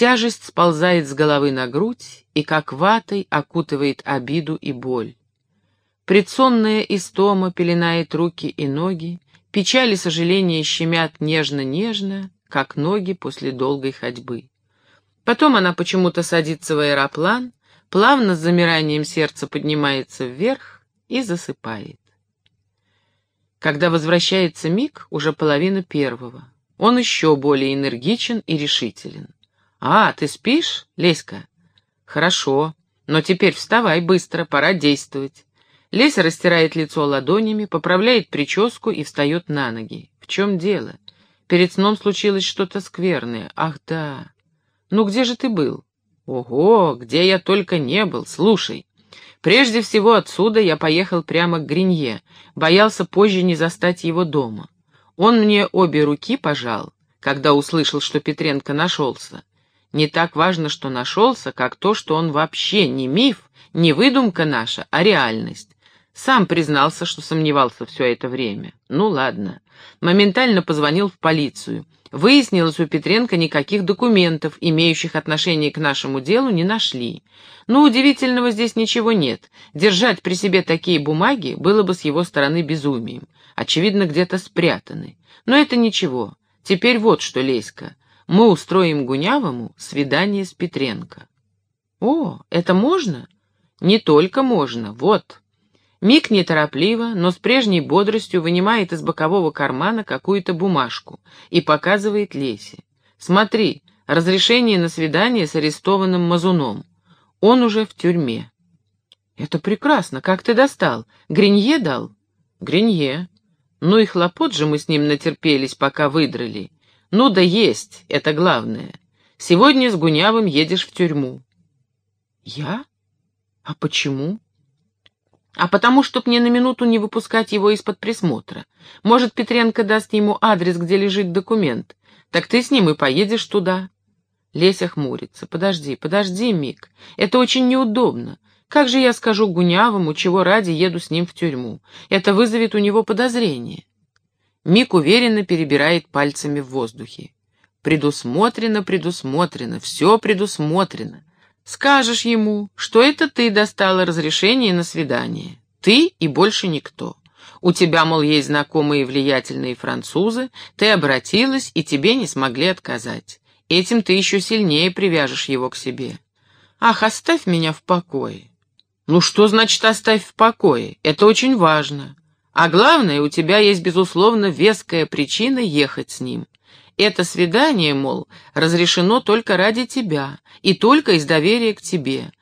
Тяжесть сползает с головы на грудь и как ватой окутывает обиду и боль. Предсонная истома пеленает руки и ноги, печали и сожаления щемят нежно-нежно, как ноги после долгой ходьбы. Потом она почему-то садится в аэроплан, плавно с замиранием сердца поднимается вверх и засыпает. Когда возвращается Мик, уже половина первого. Он еще более энергичен и решителен. «А, ты спишь, Леська?» «Хорошо, но теперь вставай быстро, пора действовать». Леся растирает лицо ладонями, поправляет прическу и встает на ноги. «В чем дело? Перед сном случилось что-то скверное. Ах, да. Ну где же ты был?» «Ого, где я только не был. Слушай, прежде всего отсюда я поехал прямо к Гринье, боялся позже не застать его дома. Он мне обе руки пожал, когда услышал, что Петренко нашелся. Не так важно, что нашелся, как то, что он вообще не миф, не выдумка наша, а реальность. Сам признался, что сомневался все это время. Ну ладно. Моментально позвонил в полицию. Выяснилось, у Петренко никаких документов, имеющих отношение к нашему делу, не нашли. Но удивительного здесь ничего нет. Держать при себе такие бумаги было бы с его стороны безумием. Очевидно, где-то спрятаны. Но это ничего. Теперь вот что, Леська мы устроим Гунявому свидание с Петренко. О, это можно? Не только можно, вот. Мик неторопливо, но с прежней бодростью вынимает из бокового кармана какую-то бумажку и показывает Лесе. Смотри, разрешение на свидание с арестованным Мазуном. Он уже в тюрьме. Это прекрасно. Как ты достал? Гринье дал? Гринье. Ну и хлопот же мы с ним натерпелись, пока выдрали. Ну да есть, это главное. Сегодня с Гунявым едешь в тюрьму. Я? А почему? А потому, чтоб мне на минуту не выпускать его из-под присмотра. Может, Петренко даст ему адрес, где лежит документ. Так ты с ним и поедешь туда. Леся хмурится. Подожди, подожди, Мик. Это очень неудобно. Как же я скажу Гунявому, чего ради еду с ним в тюрьму? Это вызовет у него подозрение. Мик уверенно перебирает пальцами в воздухе. Предусмотрено, предусмотрено, все предусмотрено. Скажешь ему, что это ты достала разрешение на свидание. Ты и больше никто. У тебя, мол, есть знакомые влиятельные французы, ты обратилась, и тебе не смогли отказать. Этим ты еще сильнее привяжешь его к себе. Ах, оставь меня в покое. Ну что значит оставь в покое? Это очень важно. А главное, у тебя есть, безусловно, веская причина ехать с ним. Это свидание, мол, разрешено только ради тебя и только из доверия к тебе.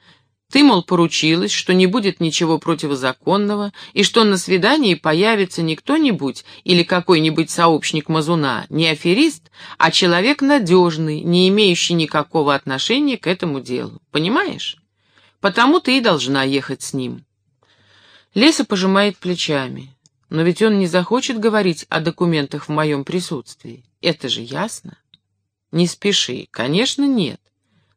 Ты, мол, поручилась, что не будет ничего противозаконного, и что на свидании появится не кто-нибудь или какой-нибудь сообщник Мазуна, не аферист, а человек надежный, не имеющий никакого отношения к этому делу. Понимаешь? Потому ты и должна ехать с ним. Леса пожимает плечами. Но ведь он не захочет говорить о документах в моем присутствии. Это же ясно. Не спеши. Конечно, нет.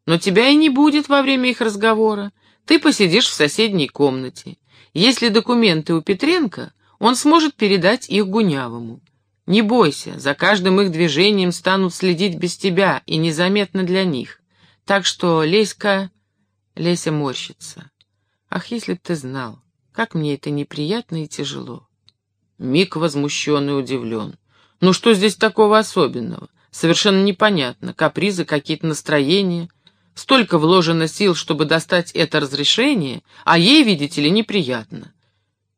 Но тебя и не будет во время их разговора. Ты посидишь в соседней комнате. Если документы у Петренко, он сможет передать их Гунявому. Не бойся, за каждым их движением станут следить без тебя и незаметно для них. Так что, Леська... Леся морщится. Ах, если б ты знал, как мне это неприятно и тяжело. Мик возмущен и удивлен. Ну что здесь такого особенного? Совершенно непонятно. Капризы, какие-то настроения. Столько вложено сил, чтобы достать это разрешение, а ей, видите ли, неприятно.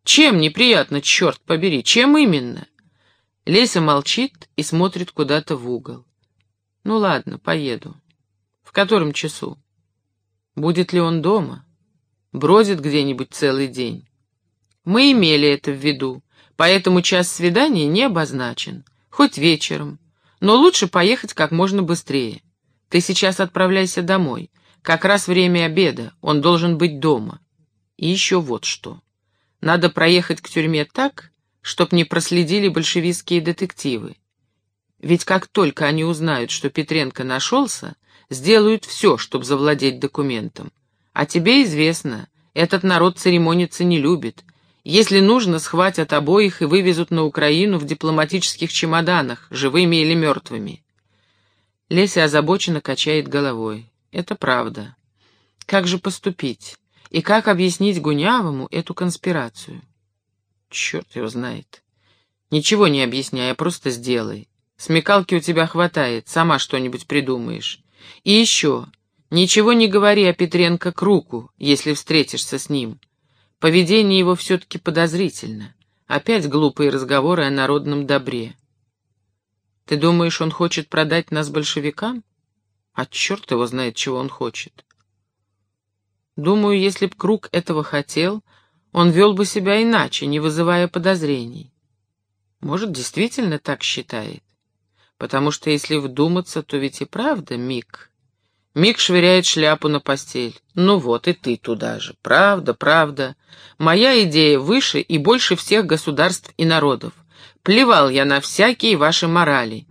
Чем неприятно, черт побери, чем именно? Леся молчит и смотрит куда-то в угол. Ну ладно, поеду. В котором часу? Будет ли он дома? Бродит где-нибудь целый день? Мы имели это в виду поэтому час свидания не обозначен. Хоть вечером. Но лучше поехать как можно быстрее. Ты сейчас отправляйся домой. Как раз время обеда, он должен быть дома. И еще вот что. Надо проехать к тюрьме так, чтоб не проследили большевистские детективы. Ведь как только они узнают, что Петренко нашелся, сделают все, чтобы завладеть документом. А тебе известно, этот народ церемониться не любит, если нужно, схватят обоих и вывезут на Украину в дипломатических чемоданах, живыми или мертвыми. Леся озабоченно качает головой. Это правда. Как же поступить? И как объяснить Гунявому эту конспирацию? Черт его знает. Ничего не объясняй, а просто сделай. Смекалки у тебя хватает, сама что-нибудь придумаешь. И еще, ничего не говори о Петренко Круку, если встретишься с ним. Поведение его все-таки подозрительно. Опять глупые разговоры о народном добре. Ты думаешь, он хочет продать нас большевикам? А черт его знает, чего он хочет. Думаю, если б Круг этого хотел, он вел бы себя иначе, не вызывая подозрений. Может, действительно так считает? Потому что, если вдуматься, то ведь и правда Мик. Мик швыряет шляпу на постель. Ну вот, и ты туда же. Правда, правда. Моя идея выше и больше всех государств и народов. Плевал я на всякие ваши морали.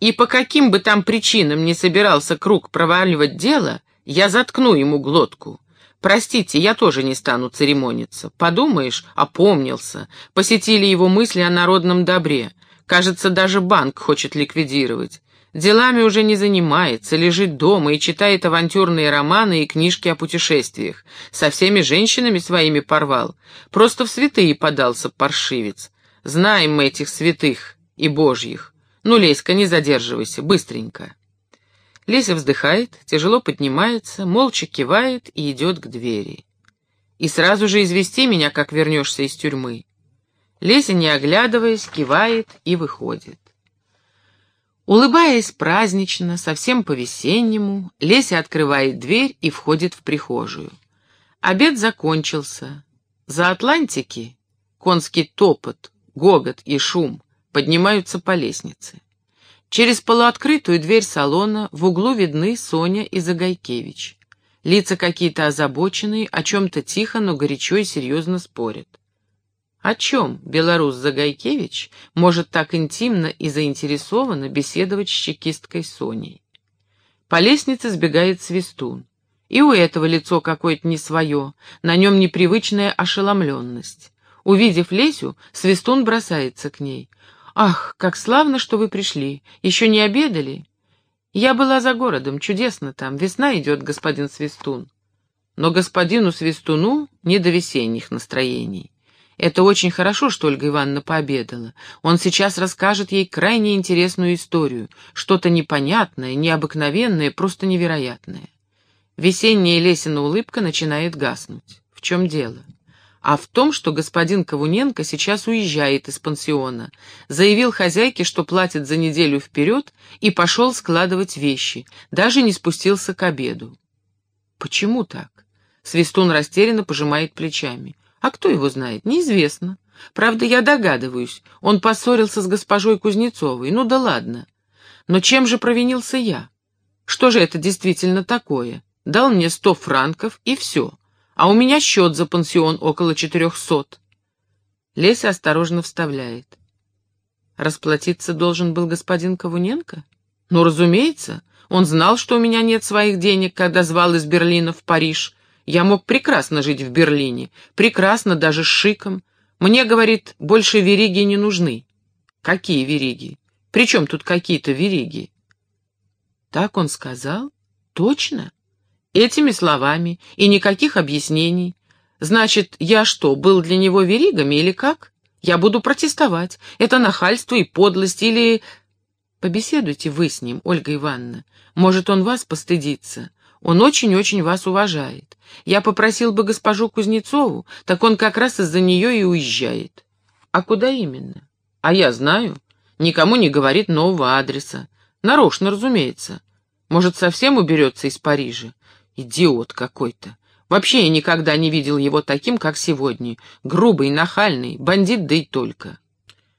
И по каким бы там причинам не собирался круг проваливать дело, я заткну ему глотку. Простите, я тоже не стану церемониться. Подумаешь, опомнился. Посетили его мысли о народном добре. Кажется, даже банк хочет ликвидировать. Делами уже не занимается, лежит дома и читает авантюрные романы и книжки о путешествиях. Со всеми женщинами своими порвал. Просто в святые подался паршивец. Знаем мы этих святых и божьих. Ну, Леська, не задерживайся, быстренько. Леся вздыхает, тяжело поднимается, молча кивает и идет к двери. И сразу же извести меня, как вернешься из тюрьмы. Леся, не оглядываясь, кивает и выходит. Улыбаясь празднично, совсем по-весеннему, Леся открывает дверь и входит в прихожую. Обед закончился. За Атлантики конский топот, гогот и шум поднимаются по лестнице. Через полуоткрытую дверь салона в углу видны Соня и Загайкевич. Лица какие-то озабоченные, о чем-то тихо, но горячо и серьезно спорят. О чем белорус Загайкевич может так интимно и заинтересованно беседовать с чекисткой Соней? По лестнице сбегает Свистун. И у этого лицо какое-то не свое, на нем непривычная ошеломленность. Увидев Лесю, Свистун бросается к ней. «Ах, как славно, что вы пришли! Еще не обедали?» «Я была за городом, чудесно там, весна идет, господин Свистун». Но господину Свистуну не до весенних настроений. Это очень хорошо, что Ольга Ивановна пообедала. Он сейчас расскажет ей крайне интересную историю, что-то непонятное, необыкновенное, просто невероятное. Весенняя Лесина улыбка начинает гаснуть. В чем дело? а в том, что господин Ковуненко сейчас уезжает из пансиона, заявил хозяйке, что платит за неделю вперед, и пошел складывать вещи, даже не спустился к обеду. Почему так? Свистун растерянно пожимает плечами. А кто его знает? Неизвестно. Правда, я догадываюсь, он поссорился с госпожой Кузнецовой. Ну да ладно. Но чем же провинился я? Что же это действительно такое? Дал мне сто франков, и все а у меня счет за пансион около четырехсот. Леся осторожно вставляет. Расплатиться должен был господин Ковуненко? Ну, разумеется. Он знал, что у меня нет своих денег, когда звал из Берлина в Париж. Я мог прекрасно жить в Берлине, прекрасно даже с шиком. Мне, говорит, больше вериги не нужны. Какие вериги? Причем тут какие-то вериги? Так он сказал? Точно? Этими словами и никаких объяснений. Значит, я что, был для него веригами или как? Я буду протестовать. Это нахальство и подлость или... Побеседуйте вы с ним, Ольга Ивановна. Может, он вас постыдится. Он очень-очень вас уважает. Я попросил бы госпожу Кузнецову, так он как раз из-за нее и уезжает. А куда именно? А я знаю. Никому не говорит нового адреса. Нарочно, разумеется. Может, совсем уберется из Парижа. Идиот какой-то. Вообще я никогда не видел его таким, как сегодня. Грубый, нахальный, бандит, да и только.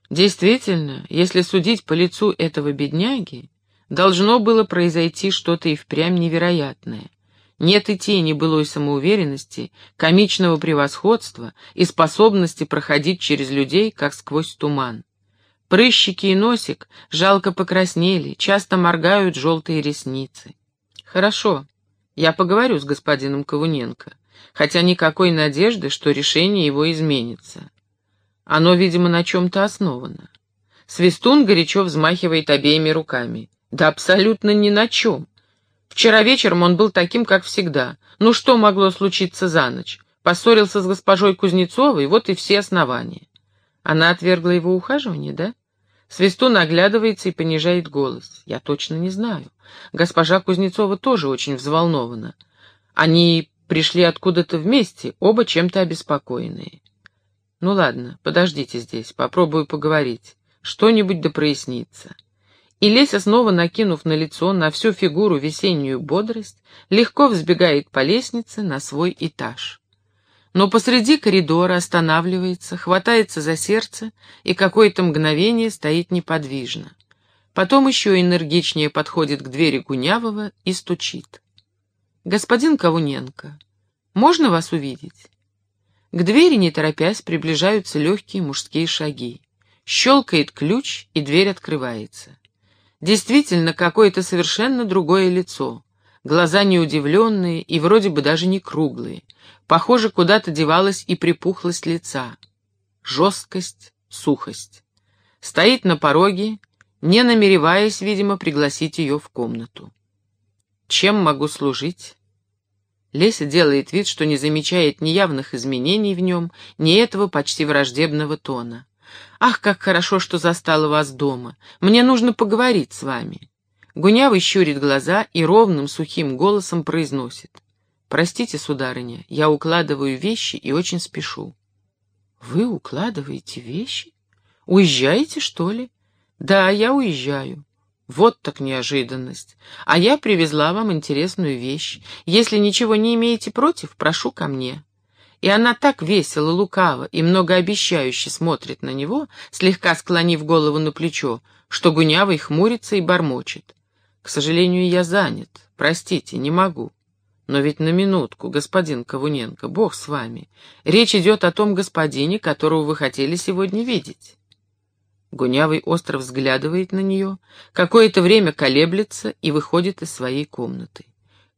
Действительно, если судить по лицу этого бедняги, должно было произойти что-то и впрямь невероятное. Нет и тени былой самоуверенности, комичного превосходства и способности проходить через людей, как сквозь туман. Прыщики и носик жалко покраснели, часто моргают желтые ресницы. Хорошо, я поговорю с господином Ковуненко, хотя никакой надежды, что решение его изменится. Оно, видимо, на чем-то основано. Свистун горячо взмахивает обеими руками. Да абсолютно ни на чем. Вчера вечером он был таким, как всегда. Ну что могло случиться за ночь? Поссорился с госпожой Кузнецовой, вот и все основания. Она отвергла его ухаживание, да? Свистун оглядывается и понижает голос. Я точно не знаю. Госпожа Кузнецова тоже очень взволнована. Они пришли откуда-то вместе, оба чем-то обеспокоенные. Ну ладно, подождите здесь, попробую поговорить. Что-нибудь да прояснится. И Леся, снова накинув на лицо, на всю фигуру весеннюю бодрость, легко взбегает по лестнице на свой этаж. Но посреди коридора останавливается, хватается за сердце и какое-то мгновение стоит неподвижно. Потом еще энергичнее подходит к двери Гунявого и стучит. «Господин Ковуненко, можно вас увидеть?» К двери, не торопясь, приближаются легкие мужские шаги. Щелкает ключ, и дверь открывается. Действительно, какое-то совершенно другое лицо. Глаза неудивленные и вроде бы даже не круглые. Похоже, куда-то девалась и припухлость лица. Жесткость, сухость. Стоит на пороге, не намереваясь, видимо, пригласить ее в комнату. «Чем могу служить?» Леся делает вид, что не замечает ни явных изменений в нем, ни этого почти враждебного тона. «Ах, как хорошо, что застала вас дома! Мне нужно поговорить с вами!» Гунявый щурит глаза и ровным сухим голосом произносит. «Простите, сударыня, я укладываю вещи и очень спешу». «Вы укладываете вещи? Уезжаете, что ли?» «Да, я уезжаю. Вот так неожиданность. А я привезла вам интересную вещь. Если ничего не имеете против, прошу ко мне. И она так весело, лукаво и многообещающе смотрит на него, слегка склонив голову на плечо, что Гунявый хмурится и бормочет. К сожалению, я занят. Простите, не могу. Но ведь на минутку, господин Ковуненко, бог с вами. Речь идет о том господине, которого вы хотели сегодня видеть. Гунявый остро взглядывает на нее, какое-то время колеблется и выходит из своей комнаты.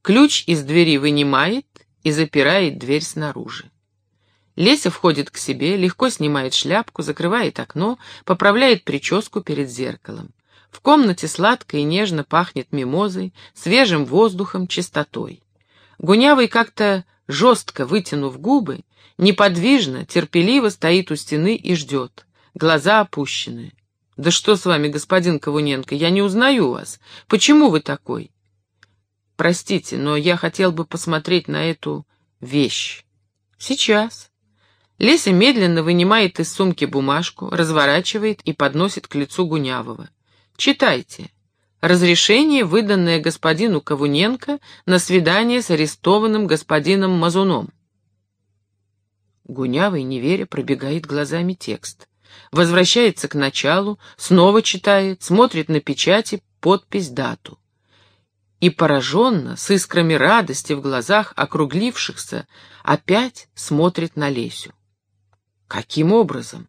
Ключ из двери вынимает и запирает дверь снаружи. Леся входит к себе, легко снимает шляпку, закрывает окно, поправляет прическу перед зеркалом. В комнате сладко и нежно пахнет мимозой, свежим воздухом, чистотой. Гунявый как-то жестко вытянув губы, неподвижно, терпеливо стоит у стены и ждет глаза опущены. «Да что с вами, господин Ковуненко, я не узнаю вас. Почему вы такой?» «Простите, но я хотел бы посмотреть на эту вещь». «Сейчас». Леся медленно вынимает из сумки бумажку, разворачивает и подносит к лицу Гунявого. «Читайте. Разрешение, выданное господину Ковуненко на свидание с арестованным господином Мазуном». Гунявый, не веря, пробегает глазами текст возвращается к началу, снова читает, смотрит на печати, подпись, дату. И пораженно, с искрами радости в глазах округлившихся, опять смотрит на Лесю. Каким образом?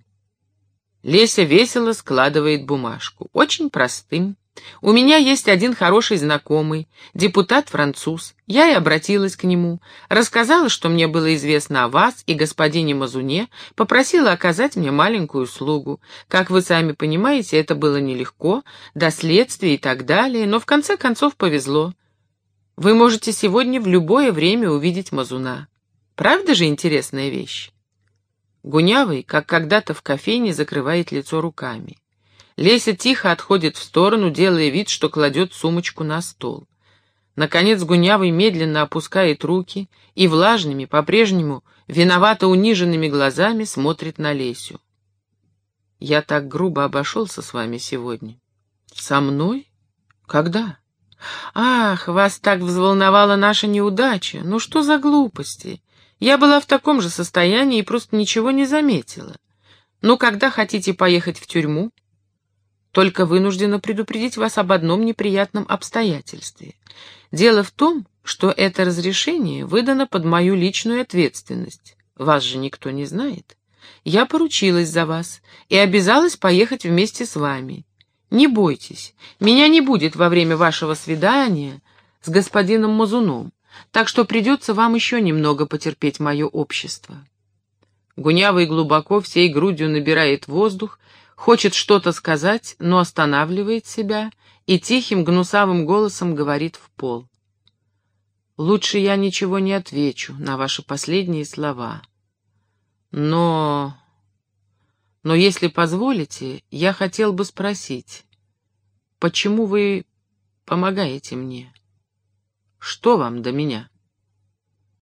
Леся весело складывает бумажку. Очень простым, у меня есть один хороший знакомый, депутат-француз. Я и обратилась к нему, рассказала, что мне было известно о вас и господине Мазуне, попросила оказать мне маленькую услугу. Как вы сами понимаете, это было нелегко, до следствия и так далее, но в конце концов повезло. Вы можете сегодня в любое время увидеть Мазуна. Правда же интересная вещь? Гунявый, как когда-то в кофейне, закрывает лицо руками. Леся тихо отходит в сторону, делая вид, что кладет сумочку на стол. Наконец Гунявый медленно опускает руки и влажными, по-прежнему виновато униженными глазами смотрит на Лесю. «Я так грубо обошелся с вами сегодня». «Со мной? Когда?» «Ах, вас так взволновала наша неудача! Ну что за глупости? Я была в таком же состоянии и просто ничего не заметила. Ну, когда хотите поехать в тюрьму?» Только вынуждена предупредить вас об одном неприятном обстоятельстве. Дело в том, что это разрешение выдано под мою личную ответственность. Вас же никто не знает. Я поручилась за вас и обязалась поехать вместе с вами. Не бойтесь, меня не будет во время вашего свидания с господином Мазуном, так что придется вам еще немного потерпеть мое общество. Гунявый глубоко всей грудью набирает воздух, Хочет что-то сказать, но останавливает себя и тихим гнусавым голосом говорит в пол. «Лучше я ничего не отвечу на ваши последние слова. Но... Но если позволите, я хотел бы спросить, почему вы помогаете мне? Что вам до меня?»